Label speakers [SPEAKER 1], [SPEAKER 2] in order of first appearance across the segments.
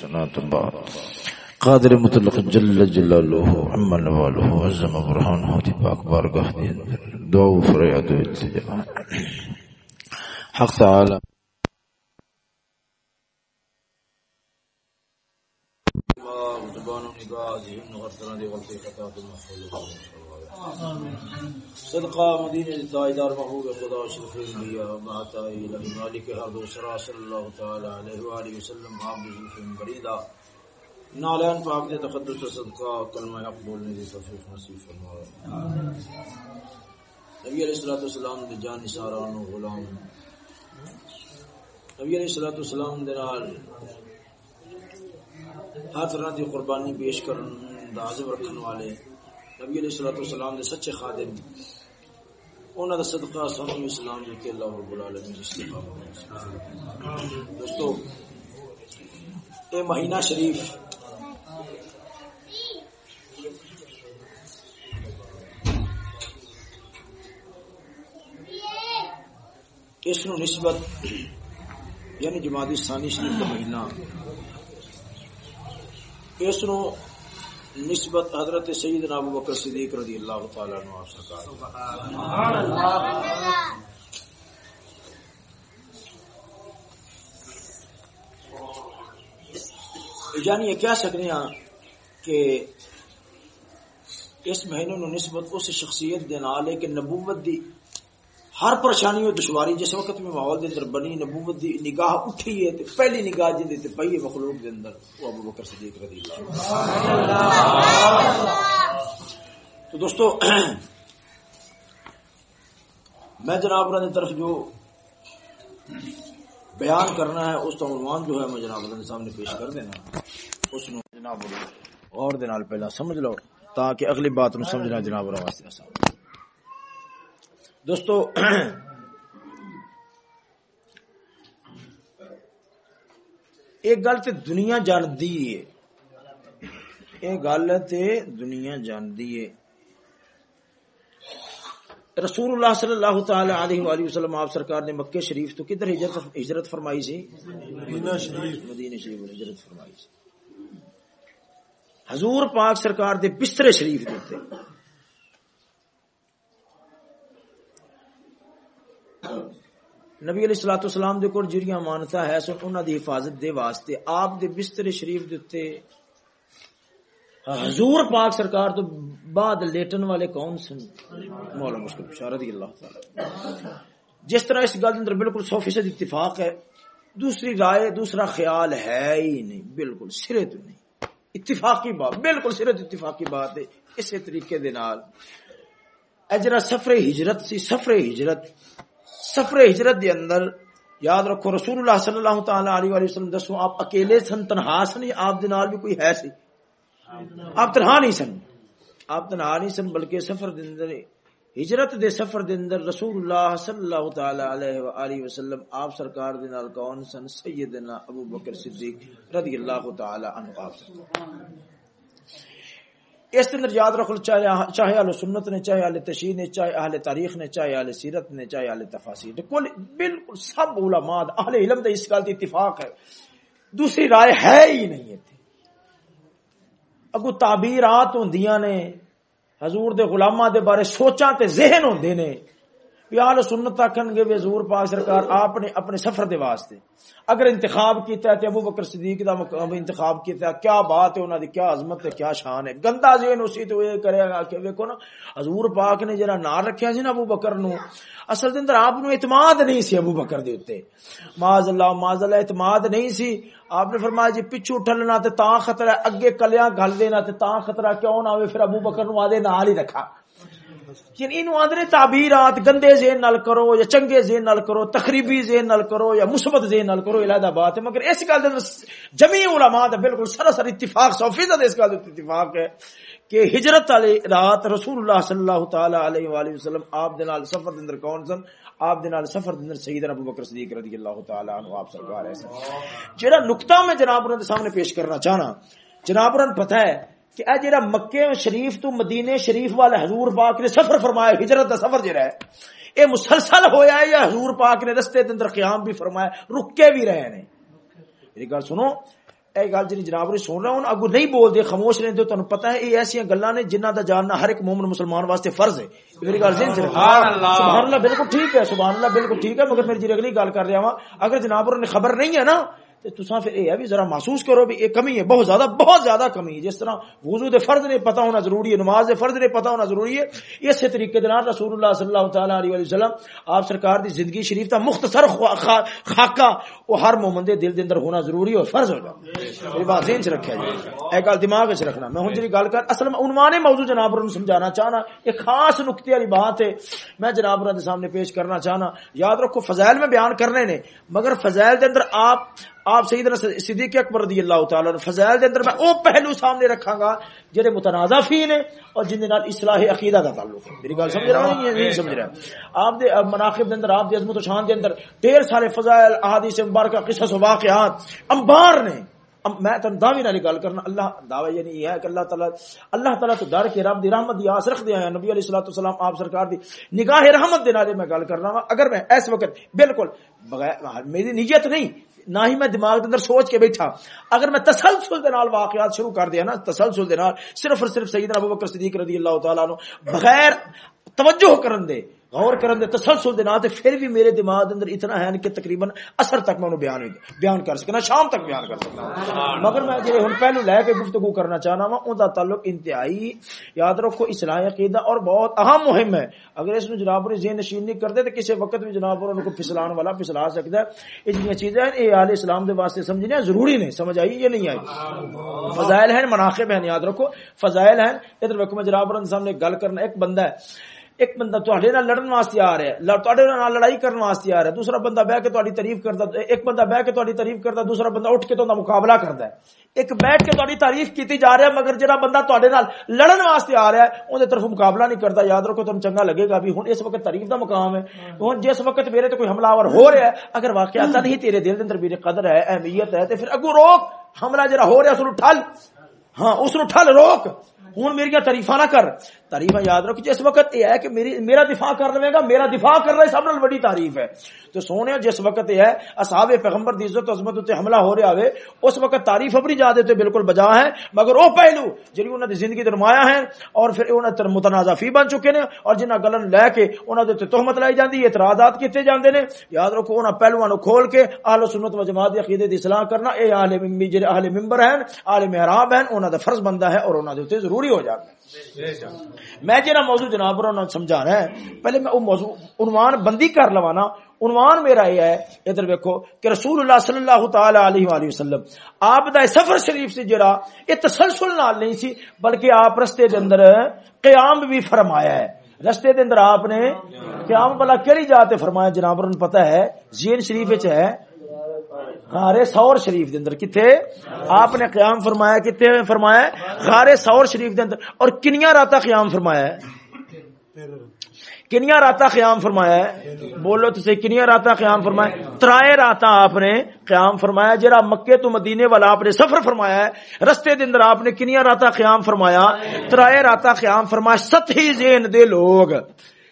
[SPEAKER 1] سنات بعد. قادر مطلق جل جلاله عما نواله عزم برهانه دي پاک بارگاہ دی دعا و فریاد و التجا حق تعالی زبان و نگاہ ذہن غرطنا دی غلطی خطا دل صدقہ مدینہ تائیدار محبوب خدا شرف انبیاء ماتائی الہی مالک حرد و سرا صلی اللہ تعالی علیہ وآلہ وسلم عبد ذلفن بریدہ نالین پاک دے تقدس صدقہ کلمہ حق بولنے دی توفیق نصیب فرمائے نبی علیہ الصلوۃ والسلام دے جان نثاران و غلام. نبی علیہ الصلوۃ والسلام دے نال ہر طرح دی قربانی پیش کرن دا عزم رکھن والے نبی علیہ الصلوۃ والسلام دے سچے خادم انہاں دا صدقہ سنوں اسلام دے کہ اللہ رب العالمین استقامت دوستو، اے مہینہ شریف، اس نو نسبت یعنی جماعتی ثانی شریف کا مہینہ۔ اس نو نسبت حضرت سیدنا ابو بکر صدیق رضی اللہ تعالی عنہ آپ سرکار یعنی یہ کہہ سکتے ہیں کہ اس مہینے نو نسبت اس شخصیت دے نال ہے کہ نبوت دی ہر پریشانی و دشواری جس وقت میں ماحول دے اندر بنی، نبوت دی نگاہ اٹھی ہے تے پہلی نگاہ جی جے تے پئی ہے مخلوق دے اندر، وہ ابو بکر صدیق رضی اللہ تو دوستو، میں جناب رہا طرف جو بیان کرنا ہے، اس کا عنوان جو ہے، میں جناب رہا سامنے پیش کر دینا۔ اس نو جناب اور دے نال پہلا سمجھ لو، تاکہ اگلی بات نو سمجھنا جناب رہا واسطے آسان۔ دوستو ایک گل تے دنیا جاندی ہے۔ ایک گل تے دنیا جاندی ہے۔ رسول اللہ صلی اللہ تعالی علیہ وآلہ وسلم آپ سرکار نے مکہ شریف تو کدھر ہجرت ہجرت فرمائی سی؟ مدینہ شریف۔ مدینہ شریف ہجرت فرمائی سی۔ حضور پاک سرکار دے بستر شریف دیتے نبی علیہ الصلوۃ والسلام دے کول جڑیاں مانتا ہے، سن انہاں دی حفاظت دے واسطے آپ دے بستر شریف دے تے حضور پاک سرکار تو بعد لیٹن والے کون سن؟ مولا مشکل بشار رضی اللہ تعالی۔ جس طرح اس گل اندر بالکل سو فیصد اتفاق ہے، دوسری رائے، دوسرا خیال ہے ہی نہیں، بالکل سرے تو نہیں۔ اتفاقی بات، بالکل سرت اتفاقی بات ہے۔ اسی طریقے دے نال، اجرا سفر ہجرت سی، سفر ہجرت سفر ہجرت دے اندر یاد رکھو رسول اللہ صلی اللہ تعالی علیہ وآلہ وسلم، دسو، آپ اکیلے سن، تنہا سن آپ دے نال بھی کوئی ہے سی؟ آپ تنہا نہیں سن۔ آپ تنہا نہیں سن، بلکہ سفر دے اندر، ہجرت دے سفر دے اندر رسول اللہ صلی اللہ تعالی علیہ وآلہ وسلم، آپ سرکار دے نال کون سن؟ سیدنا ابو بکر صدیق رضی اللہ تعالی عنہ۔ آپ سن اس اندر یاد رکھ لو، چاہے اہل سنت نے، چاہے اہل تشیع نے، چاہے اہل تاریخ نے، چاہے اہل سیرت نے، چاہے اہل تفاصیر کل بالکل سب علماء اہل علم دے اس گل دی اتفاق ہے۔ دوسری رائے ہے ہی نہیں ہے۔ اگو تعبیرات ہوندیاں نے، حضور دے غلاماں دے بارے سوچاں تے ذہن ہوندے نے۔ پیال سنت آخن گے حضور پاک سرکار آپ نے اپنے سفر دے واسطے۔ اگر انتخاب کیتا ہے تے ابو بکر صدیق دا انتخاب کیتا ہے، کیا بات ہے انہاں دی، کیا عظمت ہے، کیا شان ہے۔ گندا ذہن اسی تو یہ کرے گا کہ ویکھو نا، حضور پاک نے جڑا نام رکھیا سی نا ابو بکر نو، اصل دے اندر آپ نو اعتماد نہیں سی ابو بکر دے اوتے۔ معاذ اللہ معاذ اللہ، اعتماد نہیں سی۔ آپ نے فرمایا جی پچھو ٹھلنا تے تاں خطرہ، اگے کلیاں گل دینا تے تاں خطرہ کیوں نہ ہوے پھر ابو بکر نو آدے نال ہی رکھا۔ یعنی انہوں آدھے تعبیرات گندے ذہن نال کرو یا چنگے ذہن نال کرو، تقریبی ذہن نال کرو یا مثبت ذہن نال کرو علیحدہ بات ہے۔ مگر اس گل دے جمی علماء دا بالکل سراسر اتفاق سو فیصد اس گل اتفاق ہے کہ ہجرت والی رات رسول اللہ صلی اللہ تعالی علیہ والہ وسلم آپ دے نال سفر دے اندر کون سن؟ آپ دے نال سفر دے اندر سیدنا ابو بکر صدیق رضی اللہ تعالی عنہ، آپ سرکار ہے جڑا نقطہ میں جناب انہاں دے سامنے پیش کرنا چاہنا، جناب انہاں پتہ ہے کہ اے جڑا مکے شریف تو مدینہ شریف والا حضور پاک نے سفر فرمایا ہجرت دا سفر جڑا ہے اے مسلسل ہویا ہے یا حضور پاک نے رستے دندر قیام بھی فرمایا رکے بھی رہے ہیں یہ گل سنو اے گل جڑی جناب نے سن رہا ہوں اگوں نہیں بول دے خاموش رہندے تو تانوں پتہ ہے یہ ایسی گلاں نے جنہ دا جاننا ہر ایک مومن مسلمان واسطے فرض ہے۔ میری گل
[SPEAKER 2] سن سبحان
[SPEAKER 1] اللہ۔ سبحان اللہ بالکل ٹھیک ہے سبحان اللہ بالکل ٹھیک ہے مگر میری جی اگلی گل کر رہا ہوں اگر جناب نے خبر نہیں ہے نا تے تساں پھر اے ہے بھی ذرا محسوس کرو بھی اے کمی ہے، بہت زیادہ بہت زیادہ کمی ہے۔ جس طرح وضو دے فرض نے پتہ ہونا ضروری ہے، نماز دے فرض نے پتہ ہونا ضروری ہے اس طریقے دے نال رسول اللہ صلی اللہ تعالی علیہ وسلم آپ سرکار دی زندگی شریف دا مختصر خاکہ او ہر مومن دے دل دے اندر ہونا ضروری ہے فرض ہو جائے یہ بات ذہن وچ رکھیا جی۔ اے گل دماغ وچ رکھنا۔ میں ہن جڑی گل کر، اصل میں عنوان موضوع جناب رن سمجھانا چاہنا اے خاص نقطے والی بات ہے۔ میں جناب رن دے سامنے پیش کرنا چاہنا، یاد رکھو فضائل میں بیان کرنے نے، مگر فضائل دے اندر آپ آپ سیدنا صدیق اکبر رضی اللہ تعالی عنہ فضائل دے اندر میں او پہلو سامنے رکھاں گا جڑے متنازع فی نے اور جن دے نال اصلاح عقیدہ دا تعلق ہے۔ میری گل سمجھ رہے ہوں نہیں ہاں، سمجھ رہے آپ دے مناقب دے اندر آپ دی عظمت و شان دے اندر ڈھیر سارے فضائل احادیث مبارکہ قصص و واقعات انبار نے۔ میں تن دعوی نال گل کرنا۔ اللہ دعوی یعنی یہ ہے کہ اللہ تعالی اللہ تعالی تو ڈر کے رب دی رحمت دی آس رکھ دیا ہے نبی علیہ الصلوۃ والسلام آپ سرکار دی نگاہ رحمت دے نال میں گل کرنا ہاں۔ اگر میں اس وقت بالکل بغیر میری نیت نہیں نہ ہی میں دماغ دے اندر سوچ کے بیٹھا۔ اگر میں تسلسل دے نال واقعات شروع کر دیا نا، تسلسل دے نال، صرف اور صرف سیدنا ابو بکر صدیق رضی اللہ تعالی عنہ، بغیر توجہ کرن دے غور کرن دے تسلسل دے نال تے پھر بھی میرے دماغ دے اندر اتنا ہے کہ تقریباً اثر تک میں بیان بیان کر سکنا شام تک بیان کر سکنا۔ مگر میں جڑے ہن پہلو لے کے گفتگو کرنا چاہنا وا اوندا تعلق انتہائی یاد رکھو اسلامی عقیدہ اور بہت اہم مہم ہے۔ اگر اس نو جناب نے ذہن نشین نہیں کردے تے کسی وقت بھی جناب نے کو پھسلان والا پھسلا سکدا ہے۔ اے جی چیزیں اے یہ اہل اسلام دے واسطے سمجھنے ضروری نہیں سمجھ آئی یا نہیں آئی؟ فضائل ہیں مناقب ہیں یاد رکھو۔ فضائل ہیں۔ ادھر ویکھو میں جناب نے سامنے گل کرنا ایک بندہ ہے۔ ایک بندہ تہاڈے نال لڑن واسطے آ رہا ہے تہاڈے نال لڑائی کرن واسطے آ رہا ہے، دوسرا بندہ بیٹھ کے تہاڈی تعریف کردا ایک بندہ بیٹھ کے تہاڈی تعریف کردا، دوسرا بندہ اٹھ کے تہاڈا مقابلہ کردا ہے۔ ایک بیٹھ کے تہاڈی تعریف کیتی جا رہا ہے، مگر جڑا بندہ تہاڈے نال لڑن واسطے آ رہا ہے اون دے طرف مقابلہ نہیں کردا۔ یاد رکھو تم چنگا لگے گا ابھی ہن اس وقت تعریف دا مقام ہے۔ ہن جس وقت میرے تے کوئی حملہ آور ہو رہا ہے، اگر واقعہ نہیں، تیرے دل دے اندر میری قدر ہے، اہمیت ہے، تے پھر اگو روک۔ حملہ جڑا ہو رہا ہے اس نو ٹھل ہاں اس نو ٹھل روک ہوں میری تعریفاں نہ کر۔ تعریف یاد رکھ، جس وقت یہ ہے کہ میری میرا دفاع کر لے گا، میرا دفاع کر رہا ہے سب بڑی تعریف ہے۔ تو سونے، جس وقت یہ ہے، اصحاب پیغمبر دی عزت عظمت تے حملہ ہو رہا ہوئے اس وقت تعریف اپنی جاتے تے بالکل بجا ہے مگر او پہلو، جڑی انہاں دی زندگی درمایا ہے اور پھر انہاں تر متنازع فی بن چکے نے، اور جنہاں گلن لے کے انہاں دے تے تہمت لائی جاندی ہے اعتراضات کیتے جاندے نے۔ یاد رکھو، انہاں پہلوواں نو کھول کے اہل سنت و جماعت دی عقیدے دی اصلاح کرنا، اے اہل ممبر جڑے اہل منبر ہیں، اہل محراب ہیں، انہاں دا فرض بندا ہے اور انہاں دے تے ضروری ہو جاتا ہے میں جہاں موضوع جناب اور سمجھانا ہے، پہلے میں وہ موضوع عنوان بندی کر لوا نا عنوان میرا یہ ہے، ادھر ویکو کہ رسول اللہ صلی اللہ تعالی علیہ وآلہ وسلم، آپ دا سفر شریف سے جڑا یہ تسلسل نال نہیں سی، بلکہ آپ رستے دے اندر قیام بھی فرمایا ہے۔ رستے دے اندر آپ نے قیام بلا کیڑی جاتے فرمایا جناب پتہ ہے، زین شریف وچ ہے۔ غار سور شریف دے اندر. کتے آپ نے قیام فرمایا کتے فرمایا؟ غار سور شریف دے اندر. اور کنیاں راتا قیام فرمایا ہے؟ کنیاں راتا قیام فرمایا ہے؟ بولو تو کنیاں راتا قیام فرمایا ترائے راتا آپ نے قیام فرمایا جرا مکے تو مدینے والا آپ نے سفر فرمایا ہے، رستے دے اندر آپ نے کنیاں راتا قیام فرمایا، ترائے راتا قیام فرمایا ستھی زین دے لوگ.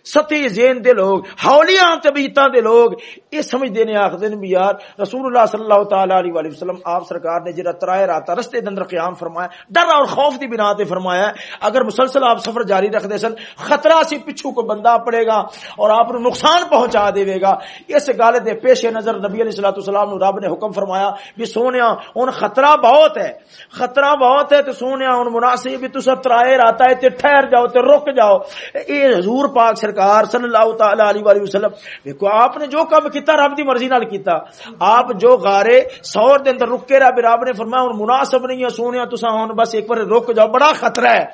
[SPEAKER 1] ستی زین دے لوگ ہولیاں طبیعتاں دے لوگ۔ یہ سمجھ دینے آخر بھی یار رسول اللہ صلی اللہ تعالی علیہ وآلہ وسلم، آپ سرکار نے جرا ترائے راتا رستے دے اندر قیام فرمایا، ڈر اور خوف دی بنا تے فرمایا اگر مسلسل آپ سفر جاری رکھ دے سن، خطرہ سی پچھو کو بندہ پڑے گا اور آپ نو نقصان پہنچا دے گا۔ اس گل دے پیش نظر نبی علیہ الصلوۃ والسلام نو رب نے حکم فرمایا بھی سونیا ہن خطرہ بہت ہے۔ خطرہ بہت ہے تے سونیا ہن مناسب بھی تسا ترائے راتا ہے تے ٹھہر جاؤ تے رک جاؤ۔ اے حضور پاک سرکار صلی اللہ تعالی علیہ وآلہ وسلم، دیکھو، آپ نے جو کام کیتا، رب دی مرضی نال کیتا۔ آپ جو غارے سور دے اندر رک کے رب رب نے فرمایا، ہن مناسب نہیں ہے، سونیا تساں ہن بس ایک بار رک جاؤ، بڑا خطرہ ہے۔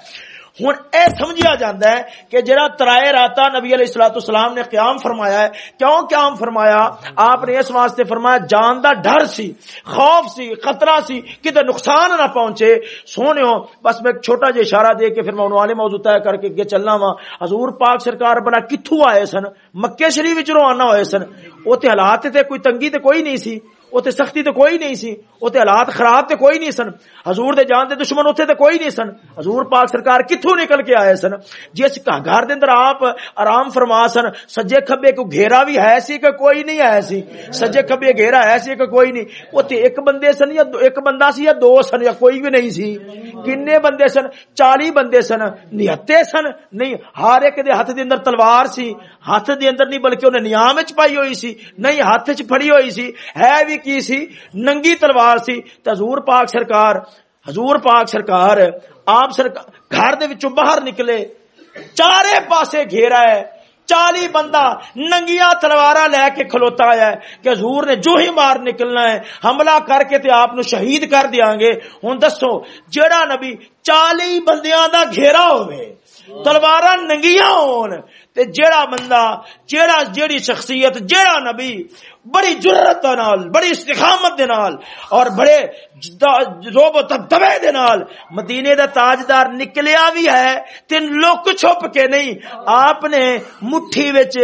[SPEAKER 1] ہوں اے سمجھا جاتا ہے کہ جڑا ترائے راتا نبی علیہ السلاۃ السلام نے قیام فرمایا ہے، کیوں قیام فرمایا؟ آپ نے اس واسطے فرمایا، جان دا ڈر سی، خوف سی، خطرہ سی کدھر نقصان نہ پہنچے۔ سونے ہو بس میں ایک چھوٹا جہ اشارہ دے کے پھر میں انہوں نے موضوع طے کر کے چلنا وا۔ حضور پاک سرکار بنا کتھو آئے سن؟ مکے شریف روانہ ہوئے سن۔ وہ حالات تے کوئی تنگی تے کوئی نہیں سی۔ اتنے سختی تو کوئی نہیں سی اتنے حالات خراب تے کوئی نہیں سن۔ حضور دے جان دے دشمن اتنے تے کوئی نہیں سن۔ حضور پاک سرکار کتوں نکل کے آئے سن؟ جس گھر دے اندر آپ آرام فرما سن، سجے کھبے کو گھیرا بھی ہے سی کہ کوئی نہیں ہے سی؟ سجے کھبے گھیرا ہے سی کہ کوئی نہیں۔ اتنے ایک بندے سن یا ایک بندہ سی یا دو سن یا کوئی بھی نہیں سی۔ کنے بندے سن؟ چالی بندے سن؟ نہتے سن؟ نہیں، ہر ایک دے ہاتھ دے اندر تلوار سی۔ ہاتھ دے اندر نہیں، بلکہ انہیں نیام چ پائی ہوئی سی، نہیں، ہاتھ چ پھڑی ہوئی سی۔ ہے بھی کی سی؟ ننگی تلوار سی۔ تو حضور پاک سرکار، حضور پاک سرکار، آپ سرکار، گھر دے وچوں باہر نکلے۔ چارے پاسے گھیرا ہے چالی بندہ ننگیا تلوار لے کے کھلوتا ہے کہ حضور نے جو ہی مار نکلنا ہے، حملہ کر کے تے آپ نو شہید کر دیا گے۔ ہوں دسو جڑا نبی چالی بندیاں دا گھیرا ہوئے تلوار ننگیا ہون۔ تے جیڑا بندہ، جیڑا جیڑی شخصیت، جیڑا نبی، بڑی جرت نال، بڑی استقامت دے نال، اور بڑے روب و دبے دے نال مدینے دا تاجدار نکلیا بھی ہے تے لوک چھپ کے نہیں۔ آپ نے مٹھی وچ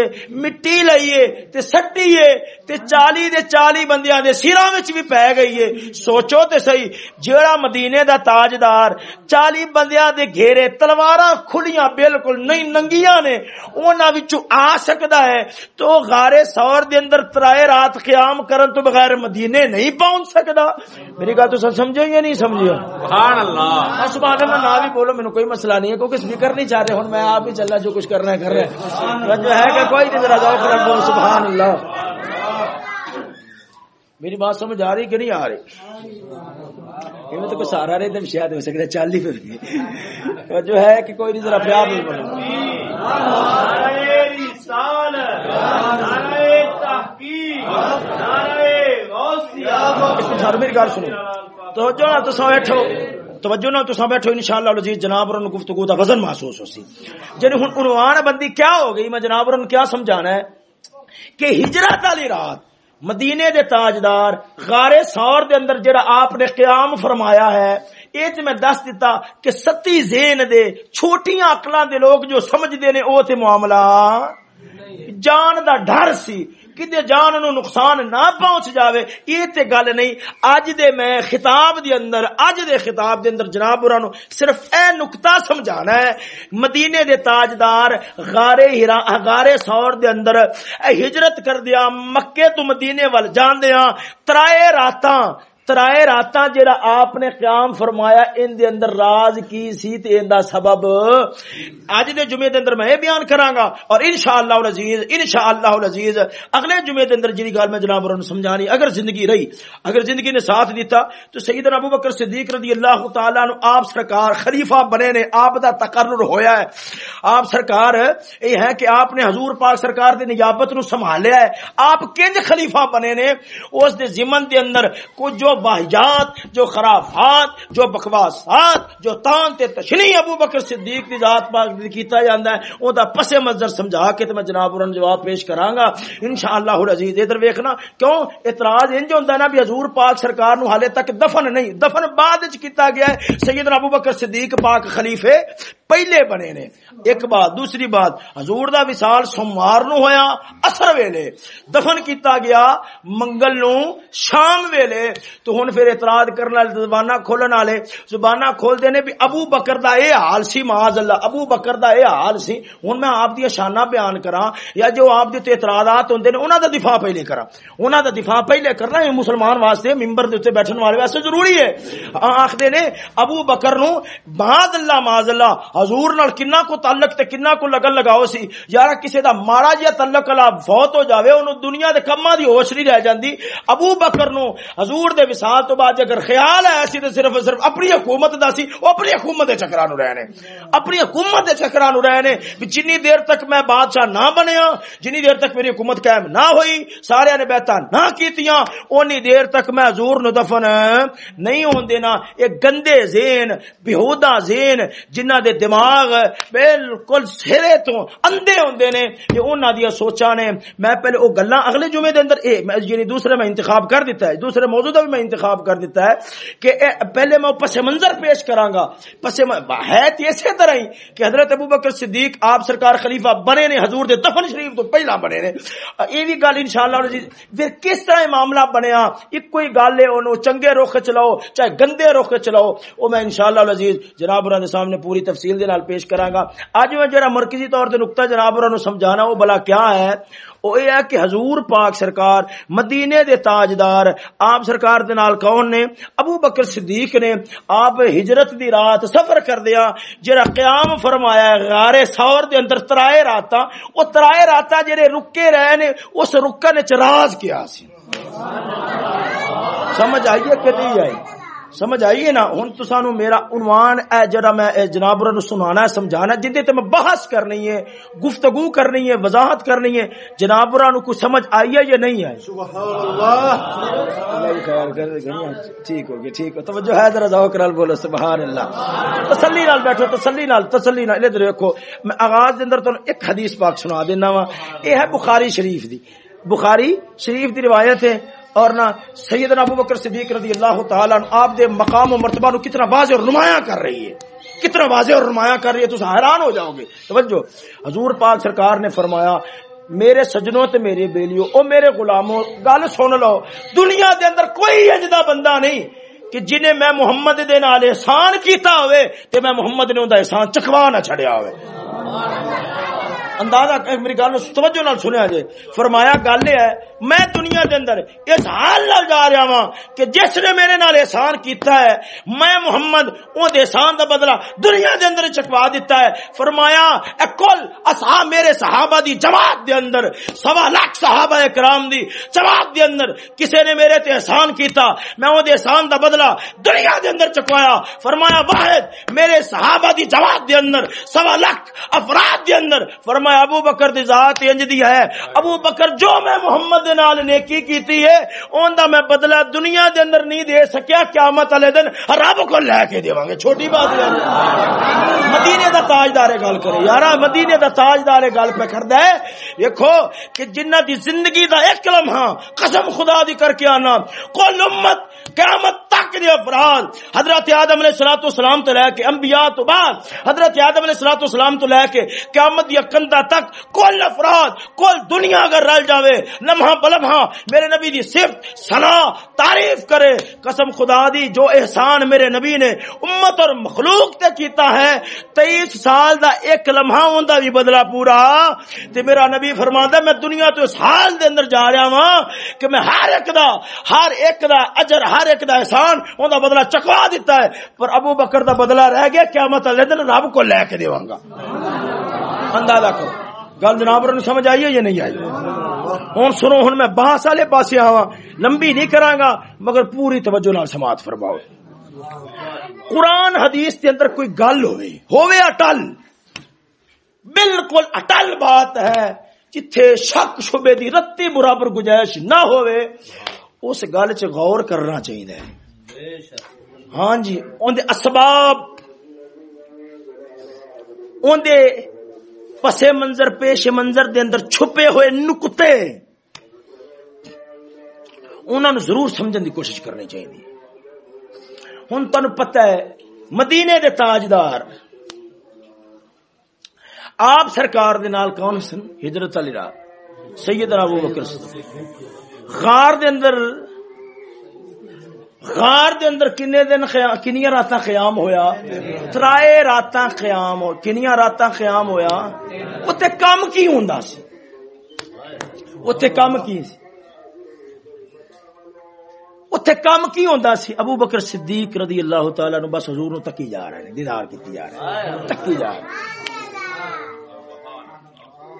[SPEAKER 1] مٹی لئیے، تے سٹیے، تے چالی دے چالی بندیاں دے سیراں وچ بھی پے گئی ہے۔ سوچو تے صحیح، جیڑا مدینے دا تاجدار چالی بندیاں دے گھیرے تلواراں کھلیاں بالکل نہیں ننگیاں نے انہاں وچوں آ سکدا ہے تو غارے سور دے اندر ترائے رات قیام کرن تو بغیر مدینے نہیں پہنچ سکدا۔ میری گل تو سب سمجھے یا نہیں سمجھے؟ سبحان اللہ۔ ہاں، سبحان اللہ نہ بھی بولو مینوں کوئی مسئلہ نہیں ہے کیونکہ سپیکر نہیں چاہ رہے ہن میں آپ ہی چلا جو کچھ کرنا ہے کر رہے۔ ہیں جو ہے کہ کوئی نہیں ذرا ذوق رکھو سبحان اللہ۔ میری بات سمجھ آ رہی کہ نہیں آ رہی؟ میں تو کوئی سارا رہے دن شاید ہو سکتا چال ہی پھر جو ہے کہ کوئی نہیں، ذرا پیار نہیں بنے میری گل سنو۔ توجہ نہ تسا بیٹھو۔ توجہ نہ تسا بیٹھو، انشاءاللہ العزیز جی، جناب اور گفتگو دا وزن محسوس ہو سی جن یعنی ہن عنوان بندی کیا ہو گئی؟ میں جناب اور کیا سمجھانا ہے؟ کہ ہجرت والی رات مدینے دے تاجدار، غارے سور دے اندر جڑا آپ نے قیام فرمایا ہے یہ میں دس دیتا کہ ستی زین دے چھوٹیاں اکلاں دے لوگ جو سمجھ دے نے، او تے معاملہ۔ جان دا ڈر سی کدے جان نو نقصان نہ پہنچ جاوے، یہ تے گل نہیں۔ اج دے میں خطاب دے اندر، اج دے خطاب دے اندر جناب نو صرف اے نقطہ سمجھانا ہے۔ مدینے دے تاجدار غارے ہرا، غارے سور دے اندر اے ہجرت کر دیا مکے تو مدینے وال جان دیاں ترائے راتاں ترائے رات جہاں آپ نے قیام فرمایا، ان دے اندر راز کی سی تے ان دا سبب اج دے جمعے دے اندر میں یہ بیان کراں گا اور انشاءاللہ العزیز انشاءاللہ العزیز، اگلے جمعے دے اندر جڑی گل میں جناب اور سمجھانی، اگر زندگی رہی، اگر زندگی نے ساتھ دیتا، تو سیدنا ابو بکر صدیق رضی اللہ تعالی عنہ، آپ سرکار خلیفہ بنے نے، آپ دا تقرر ہویا ہے۔ آپ سرکار یہ ہے کہ آپ نے حضور پاک سرکار دی نیابت نو سنبھالیا ہے۔ آپ کنج خلیفہ بنے نے، اس دے ضمن دے اندر کچھ جو باہجات، جو خرافات، جو بکواسات، جو تان تے تشنی ابو بکر صدیق دی ذات پاک کیتا جاندا ہے، او دا پس منظر سمجھا کے تے میں جناب اور جواب پیش کراں گا۔ انشاءاللہ العزیز ادھر ویکھنا، کیوں؟ اعتراض انج ہوندا ہے نا بھی حضور پاک سرکار نو حالے تک دفن نہیں، دفن بعد وچ کیتا گیا ہے۔ سیدنا ابو بکر صدیق پاک خلیفے پہلے بنے نے۔ ایک بات، دوسری بات، حضور دا وصال سوموار نو ہویا اثر ویلے۔ دفن کیتا گیا منگل نو شام ویلے۔ تو ہن پھر اعتراض کرن والے، زباناں کھولن والے۔ زباناں کھول دے نے بھی ابو بکر دا اے حال سی معاذ اللہ ابو بکر دا اے حال سی۔ ہن میں آپ دی شانہ بیان کراں، یا جو آپ دے اعتراضات ہوندے نے، انہاں دا دفاع پہلے کراں۔ انہاں دا دفاع پہلے کرنا ہے، مسلمان واسطے منبر دے اوتے بیٹھن والے واسطے ضروری ہے۔ آکھدے نے، ابو بکر نو معاذ اللہ معاذ اللہ حضور نال کنا کو تعلق تے کنا کو لگن لگاؤ سی۔ یار کسے دا ماڑا جیا تعلق الا فوت ہو جاوے اونوں دنیا دے کماں دی ہوش نہیں رہ جاندی۔ ابو بکر نو حضور دے وصال تو بعد اگر خیال ہے سی تے صرف صرف اپنی حکومت دا سی او اپنی حکومت دے چکراں نو رہنے۔ اپنی حکومت دے چکراں نو رہنے۔ جنی دیر تک میں بادشاہ نہ بنیا جنی دیر تک میری حکومت قائم نہ ہوئی، سارے نے بیعت نہ کیتیاں، اونی دیر تک میں حضور نو دفن۔ نہیں ہون دینا ایک گندے ذہن بیہودہ ذہن جنہ دے دماغ بالکل سرے تو اندھے ہوندے نے یہ انہاں دی سوچاں نے۔ میں پہلے او گلاں اگلے جمعے دے اندر، اے یعنی دوسرے میں انتخاب کر دیتا ہے، دوسرے موضوع دا بھی میں انتخاب کر دیتا ہے کہ پہلے میں پس منظر پیش کراں گا۔ پس ہے تے اسی طرح ہی کہ حضرت ابوبکر صدیق، آپ سرکار خلیفہ بنے نے، حضور دے دفن شریف تو پہلا بنے نے۔ اے بھی گل انشاءاللہ پھر کس طرح معاملہ بنیا؟ ایک کوئی گل ہے اونوں چنگے رخ چلاؤ، چاہے گندے رخ چلاؤ۔ او میں انشاءاللہ العزیز جناب دے سامنے پوری تفصیل دے نال پیش کراں گا۔ اج میں جڑا مرکزی طور تے نقطہ جناب نو سمجھانا، وہ بلا کیا ہے؟ وہ یہ ہے کہ حضور پاک سرکار مدینے دے تاجدار آپ سرکار دے نال کون نے ابو بکر صدیق نے آپ ہجرت دی رات سفر کر دیا جڑا قیام فرمایا ہے غار سور دے اندر ترائے راتا وہ ترائے راتا جڑے رکے رہے نے اس رکن وچ راز کیا سی سمجھ آئیے کہ نہیں آئی سمجھ آئیے نا؟ ہوں تو سانو میرا عنوان اے جڑا میں جناب نو سنانا ہے سمجھانا جن تے میں بحث کرنی ہے گفتگو کرنی ہے وضاحت کرنی ہے جناب نو کو سمجھ آئی ہے یا نہیں آئی؟ ٹھیک ہو گیا ٹھیک ہو توجہ ہے ذرا ذوق نال بولو سبحان اللہ۔ تسلی نال بیٹھو تسلی نال تسلی نال۔ ادھر دیکھو میں آغاز دے اندر تو ایک حدیث پاک سنا دینا وا۔ اے ہے بخاری شریف دی۔ بخاری شریف دی روایت ہے اور نہ سیدنا ابو بکر صدیق رضی اللہ تعالیٰ آپ دے مقام و مرتبہ نو کتنا واضح اور نمایاں کر رہی ہے۔ کتنا واضح اور نمایاں کر رہی ہے، تو حیران ہو جاؤ گے۔ توجہ، حضور پاک سرکار نے فرمایا، میرے سجنوں تے میرے بیلیو او میرے غلاموں، گل سن لو، دنیا دے اندر کوئی اجدا بندہ نہیں کہ جنہیں میں محمد دے نال احسان کیتا ہوئے، تے میں محمد نے اوندا احسان چکوا نہ چھڑیا ہوئے۔ اندازہ میری گل توجہ نال سنیا جے فرمایا، گل ہے، میں دنیا دے اندر اس حال نال جا رہا ہاں کہ جس نے میرے نال احسان کیتا ہے، میں محمد اون دے احسان دا بدلہ دنیا دے اندر چکوا دیتا ہے۔ فرمایا، اے کل اصحاب میرے صحابہ دی جماعت دے اندر، سوا لاکھ صحابہ کرام دی جماعت دے اندر کسے نے میرے تے احسان کیتا، میں اون دے احسان دا بدلہ دنیا دے اندر چکوایا فرمایا، واحد، میرے صحابہ دی جماعت دے اندر، سوا لاکھ افراد دے اندر۔ فرمایا فرمایا، ابو بکر دی ذات انج دی ہے۔ ابو بکر جو میں محمد دے نال نیکی کیتی ہے، اون دا میں بدلہ دنیا دے اندر نہیں دے سکیا، قیامت والے دن رب کو لے کے دیواں گے۔ چھوٹی بات ہے۔ مدینے دا تاجدار گل کرے۔ یارا، مدینے دا تاجدار گل پہ کردا ہے۔ دیکھو کہ جنہ دی زندگی دا ایک لمحہ ہاں، قسم خدا دی کر کے آنا۔ کل امت قیامت تک دی افراد۔ حضرت آدم علیہ الصلوۃ والسلام تو لے کے، انبیاء تو بعد، حضرت آدم علیہ الصلوۃ والسلام تو لے کے، قیامت دی کندا تک کل افراد، کل دنیا اگر رل جاوے، لمحہ بلمحہ میرے نبی دی صفت سنا تعریف کرے۔ قسم خدا دی، جو احسان میرے نبی نے امت اور مخلوق تے کیتا ہے، تیئیس سال دا ایک لمحہ ہوندا بھی بدلا پورا۔ تے میرا نبی فرماندا میں دنیا تو اس حال دے اندر جا رہا ہاں کہ میں ہر ایک دا، ہر ایک دا اجر، ہر ایک دا احسان اوندا بدلہ چکوا دیتا ہے۔ پر ابو بکر دا بدلہ رہ گیا، قیامت والے دن رب کو لے کے دیواں گا۔ اندازہ کرو۔ گل جناب سمجھ آئی ہے یا نہیں آئی؟ ہوں سنو ہوں میں بہت والے پاس آوا لمبی نہیں کرا مگر پوری توجہ نال سماعت فرماؤ۔ قرآن حدیث کے اندر کوئی گل ہوئے ہوئے اٹل۔ بالکل اٹل بات ہے، جتھے شک شبے دی رتی برابر گنجائش نہ ہوئے، اس گل چ غور کرنا چاہیے۔ ہاں جی اندر اسباب اندر پسے منظر پیش منظر دے اندر چھپے ہوئے نکتے انہوں نے ضرور سمجھن دی کوشش کرنی چاہیے۔ ہوں تن پتہ ہے، مدینے دے تاجدار آپ سرکار دے نال کون سن؟ ہجرت علی رات سید ابو بکر صدیق۔ غار دے اندر غار دے اندر کنے دن کنیا رات قیام ہویا؟ ترائے رات قیام ہو کنیا رات قیام ہویا؟ اتنے کام کی ہوں سی؟ اتنے کام کی سی؟ اتنے کام کی ہوں سی؟ ابو بکر صدیق رضی اللہ تعالی نو بس حضور نو تکی جا رہے ہیں، دیدار کی جا رہے ہیں، تکی جا رہے ہیں۔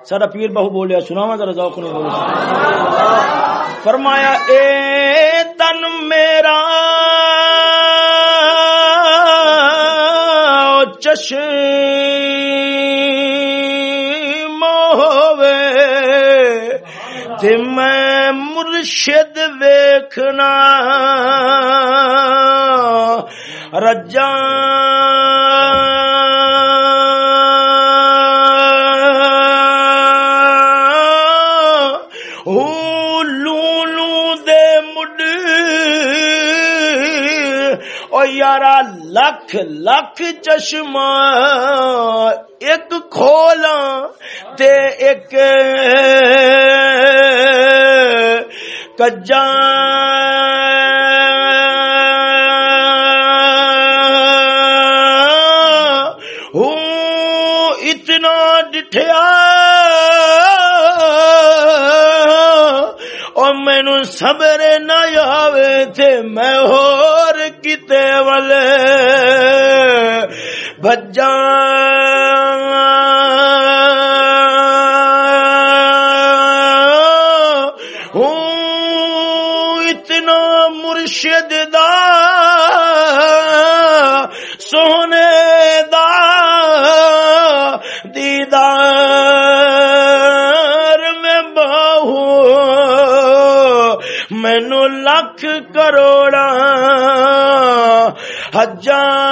[SPEAKER 1] سارا پیر بہو بولیا سناوا ذرا ذوق نے فرمایا اے تن میرا چش تے میں مرشد ویکھنا رجاں یارا، لکھ لکھ چشمہ ایک کھولا تے ایک کجا ہوں اتنا ڈٹھیا اور مینو صبر نہ آوے تھے میں ہور کتے والے؟ بجا ہوں اتنا مرشد دا، سونے دا، دیدار میں بہو مینو لکھ کروڑا جان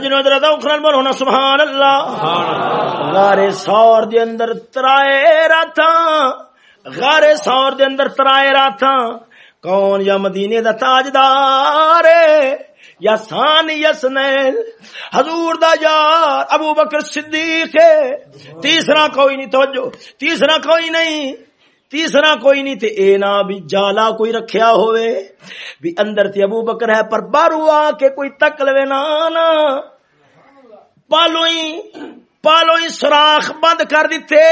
[SPEAKER 1] جو ہے سجنو درد بول ہونا سبحان اللہ غار سور دے اندر ترائے راتا غار سور دے اندر ترائے راتا کون یا مدینے دا تاجدار یا سان یسنیل؟ حضور دا یار ابو بکر صدیق تیسرا کوئی نہیں، توجہ، تیسرا کوئی نہیں۔ تیسرا کوئی نہیں تے اے نا بھی جالا کوئی رکھیا ہوئے۔ بھی اندر تے ابو بکر ہے پر بارو آ کے کوئی تک لوے نا نا پالوئی پالوئی سوراخ بند کر دیتے۔